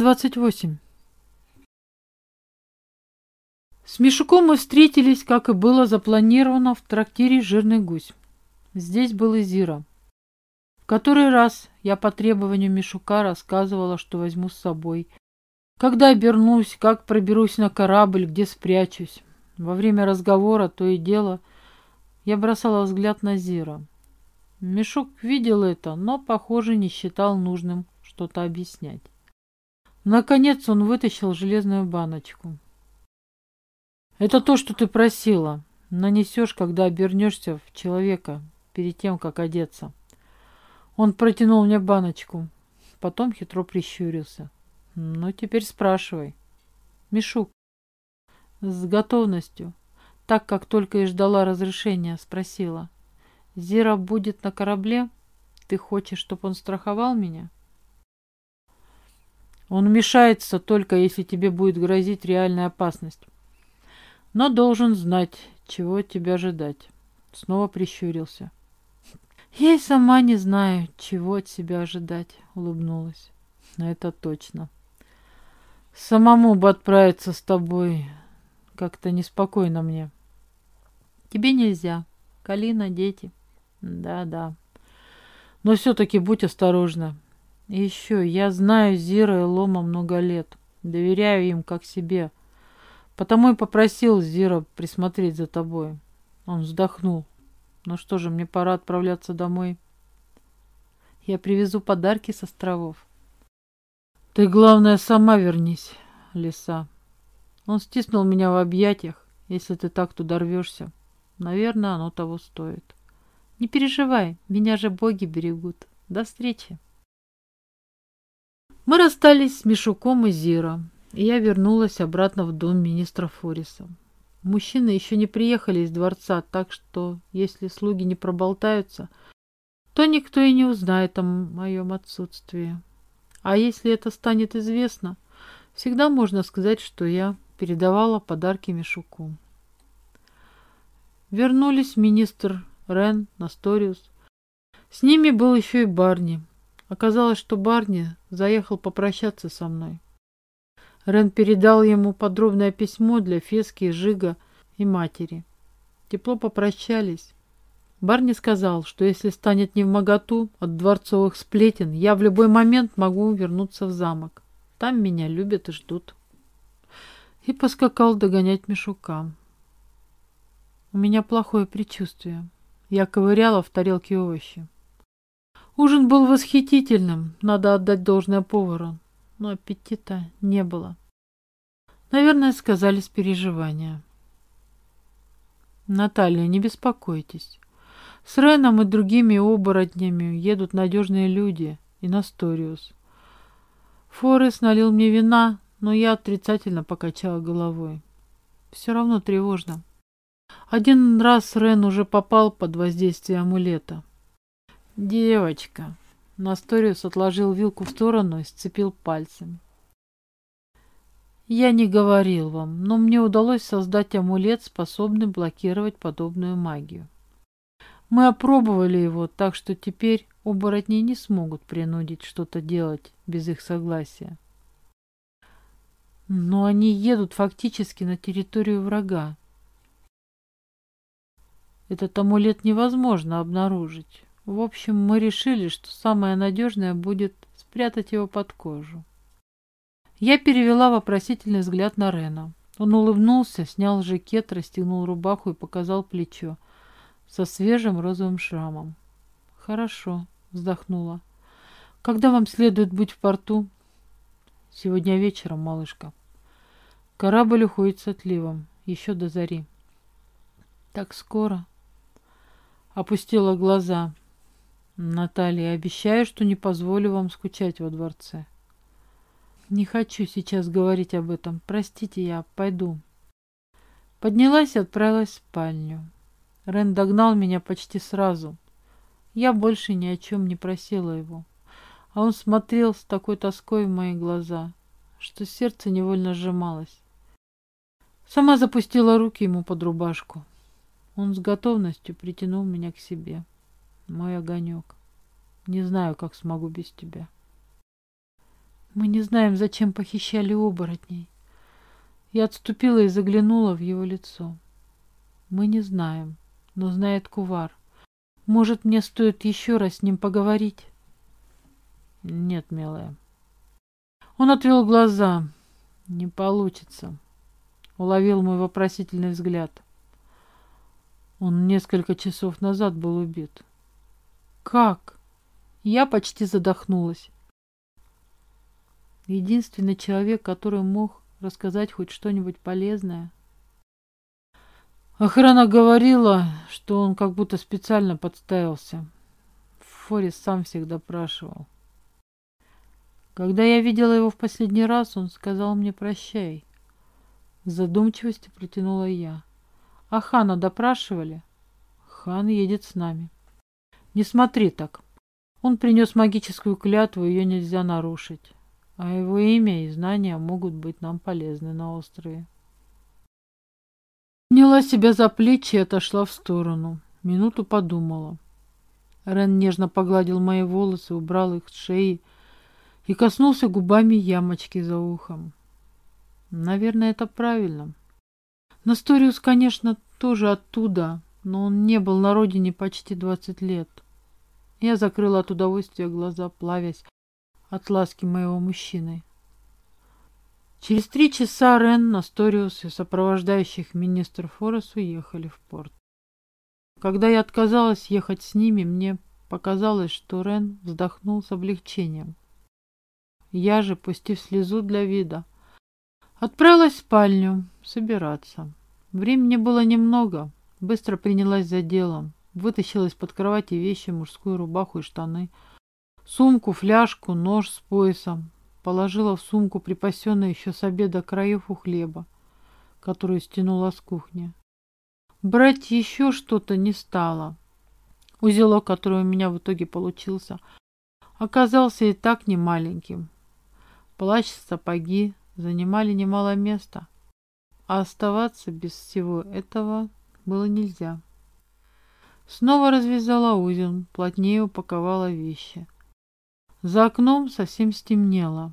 28. С Мишуком мы встретились, как и было запланировано, в трактире «Жирный гусь». Здесь был и Зира. В который раз я по требованию Мишука рассказывала, что возьму с собой. Когда обернусь, как проберусь на корабль, где спрячусь. Во время разговора то и дело я бросала взгляд на Зира. Мишук видел это, но, похоже, не считал нужным что-то объяснять. Наконец он вытащил железную баночку. «Это то, что ты просила. Нанесешь, когда обернешься в человека, перед тем, как одеться». Он протянул мне баночку, потом хитро прищурился. «Ну, теперь спрашивай». «Мишук». С готовностью, так как только и ждала разрешения, спросила. «Зира будет на корабле? Ты хочешь, чтобы он страховал меня?» Он вмешается только, если тебе будет грозить реальная опасность. Но должен знать, чего тебя ожидать. Снова прищурился. Я и сама не знаю, чего от себя ожидать, улыбнулась. Это точно. Самому бы отправиться с тобой. Как-то неспокойно мне. Тебе нельзя. Калина, дети. Да-да. Но все-таки будь осторожна. И еще, я знаю Зира и Лома много лет. Доверяю им, как себе. Потому и попросил Зира присмотреть за тобой. Он вздохнул. Ну что же, мне пора отправляться домой. Я привезу подарки с островов. Ты, главное, сама вернись, лиса. Он стиснул меня в объятиях. Если ты так туда рвешься, наверное, оно того стоит. Не переживай, меня же боги берегут. До встречи. Мы расстались с Мишуком и Зира, и я вернулась обратно в дом министра Фориса. Мужчины еще не приехали из дворца, так что, если слуги не проболтаются, то никто и не узнает о моем отсутствии. А если это станет известно, всегда можно сказать, что я передавала подарки Мишуку. Вернулись министр Рен, Насториус. С ними был еще и Барни, Оказалось, что Барни заехал попрощаться со мной. Рен передал ему подробное письмо для Фески, Жига и матери. Тепло попрощались. Барни сказал, что если станет не в моготу от дворцовых сплетен, я в любой момент могу вернуться в замок. Там меня любят и ждут. И поскакал догонять Мишука. У меня плохое предчувствие. Я ковыряла в тарелке овощи. Ужин был восхитительным, надо отдать должное повару, но аппетита не было. Наверное, сказались переживания. Наталья, не беспокойтесь. С Реном и другими оборотнями едут надежные люди и Насториус. Форес налил мне вина, но я отрицательно покачала головой. Все равно тревожно. Один раз Рен уже попал под воздействие амулета. «Девочка!» Насториус отложил вилку в сторону и сцепил пальцами. «Я не говорил вам, но мне удалось создать амулет, способный блокировать подобную магию. Мы опробовали его, так что теперь оборотни не смогут принудить что-то делать без их согласия. Но они едут фактически на территорию врага. Этот амулет невозможно обнаружить. В общем, мы решили, что самое надежное будет спрятать его под кожу. Я перевела вопросительный взгляд на Рена. Он улыбнулся, снял жакет, расстегнул рубаху и показал плечо со свежим розовым шрамом. «Хорошо», — вздохнула. «Когда вам следует быть в порту?» «Сегодня вечером, малышка. Корабль уходит с отливом, еще до зари». «Так скоро?» Опустила глаза. Наталья, обещаю, что не позволю вам скучать во дворце. Не хочу сейчас говорить об этом. Простите, я пойду. Поднялась и отправилась в спальню. Рен догнал меня почти сразу. Я больше ни о чем не просила его. А он смотрел с такой тоской в мои глаза, что сердце невольно сжималось. Сама запустила руки ему под рубашку. Он с готовностью притянул меня к себе мой огонек. Не знаю, как смогу без тебя. Мы не знаем, зачем похищали оборотней. Я отступила и заглянула в его лицо. Мы не знаем, но знает Кувар. Может, мне стоит еще раз с ним поговорить? Нет, милая. Он отвел глаза. Не получится. Уловил мой вопросительный взгляд. Он несколько часов назад был убит. Как? Я почти задохнулась. Единственный человек, который мог рассказать хоть что-нибудь полезное. Охрана говорила, что он как будто специально подставился. Форис сам всех допрашивал. Когда я видела его в последний раз, он сказал мне «прощай». В задумчивости протянула я. А хана допрашивали? Хан едет с нами. Не смотри так. Он принес магическую клятву, ее нельзя нарушить а его имя и знания могут быть нам полезны на острове. Сняла себя за плечи и отошла в сторону. Минуту подумала. Рен нежно погладил мои волосы, убрал их с шеи и коснулся губами ямочки за ухом. Наверное, это правильно. Насториус, конечно, тоже оттуда, но он не был на родине почти двадцать лет. Я закрыла от удовольствия глаза, плавясь от ласки моего мужчины. Через три часа Рен, Насториус и сопровождающих министр Форес уехали в порт. Когда я отказалась ехать с ними, мне показалось, что Рен вздохнул с облегчением. Я же, пустив слезу для вида, отправилась в спальню собираться. Времени было немного, быстро принялась за делом, вытащила из-под кровати вещи, мужскую рубаху и штаны – Сумку, фляжку, нож с поясом. Положила в сумку припасенные еще с обеда краев у хлеба, которую стянула с кухни. Брать еще что-то не стала. Узелок, который у меня в итоге получился, оказался и так немаленьким. Плащ, сапоги занимали немало места, а оставаться без всего этого было нельзя. Снова развязала узел, плотнее упаковала вещи – за окном совсем стемнело.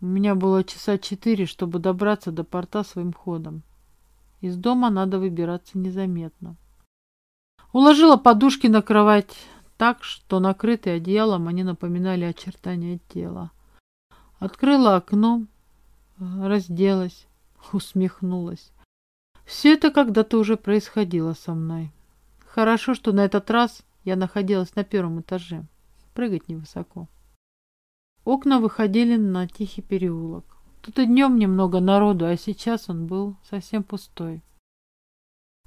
У меня было часа четыре, чтобы добраться до порта своим ходом. Из дома надо выбираться незаметно. Уложила подушки на кровать так, что накрытые одеялом они напоминали очертания тела. Открыла окно, разделась, усмехнулась. Все это когда-то уже происходило со мной. Хорошо, что на этот раз я находилась на первом этаже. Прыгать невысоко. Окна выходили на тихий переулок. Тут и днем немного народу, а сейчас он был совсем пустой.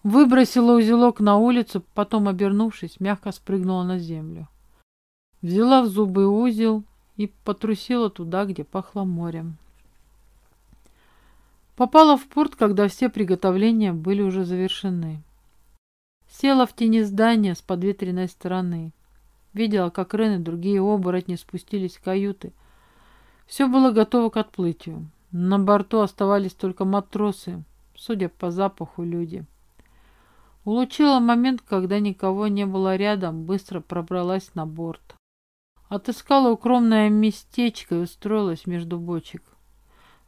Выбросила узелок на улицу, потом, обернувшись, мягко спрыгнула на землю. Взяла в зубы узел и потрусила туда, где пахло морем. Попала в порт, когда все приготовления были уже завершены. Села в тени здания с подветренной стороны. Видела, как Рен и другие оборотни спустились в каюты. Все было готово к отплытию. На борту оставались только матросы, судя по запаху, люди. Улучила момент, когда никого не было рядом, быстро пробралась на борт. Отыскала укромное местечко и устроилась между бочек.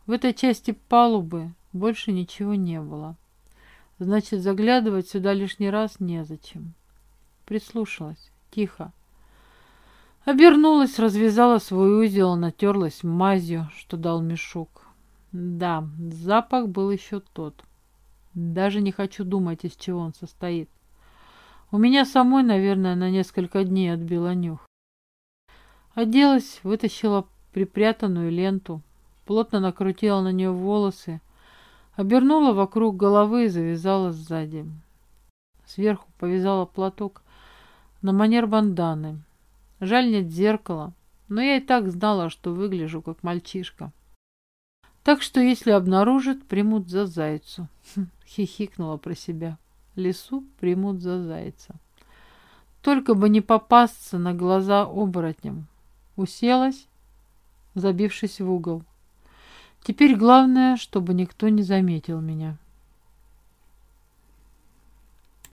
В этой части палубы больше ничего не было. Значит, заглядывать сюда лишний раз незачем. Прислушалась. Тихо. Обернулась, развязала свой узел, натерлась мазью, что дал мешок. Да, запах был еще тот. Даже не хочу думать, из чего он состоит. У меня самой, наверное, на несколько дней отбила нюх. Оделась, вытащила припрятанную ленту, плотно накрутила на нее волосы, обернула вокруг головы и завязала сзади. Сверху повязала платок на манер банданы. Жаль, нет зеркала, но я и так знала, что выгляжу как мальчишка. Так что, если обнаружат, примут за зайцу. Хм, хихикнула про себя. Лесу примут за зайца. Только бы не попасться на глаза оборотням. Уселась, забившись в угол. Теперь главное, чтобы никто не заметил меня.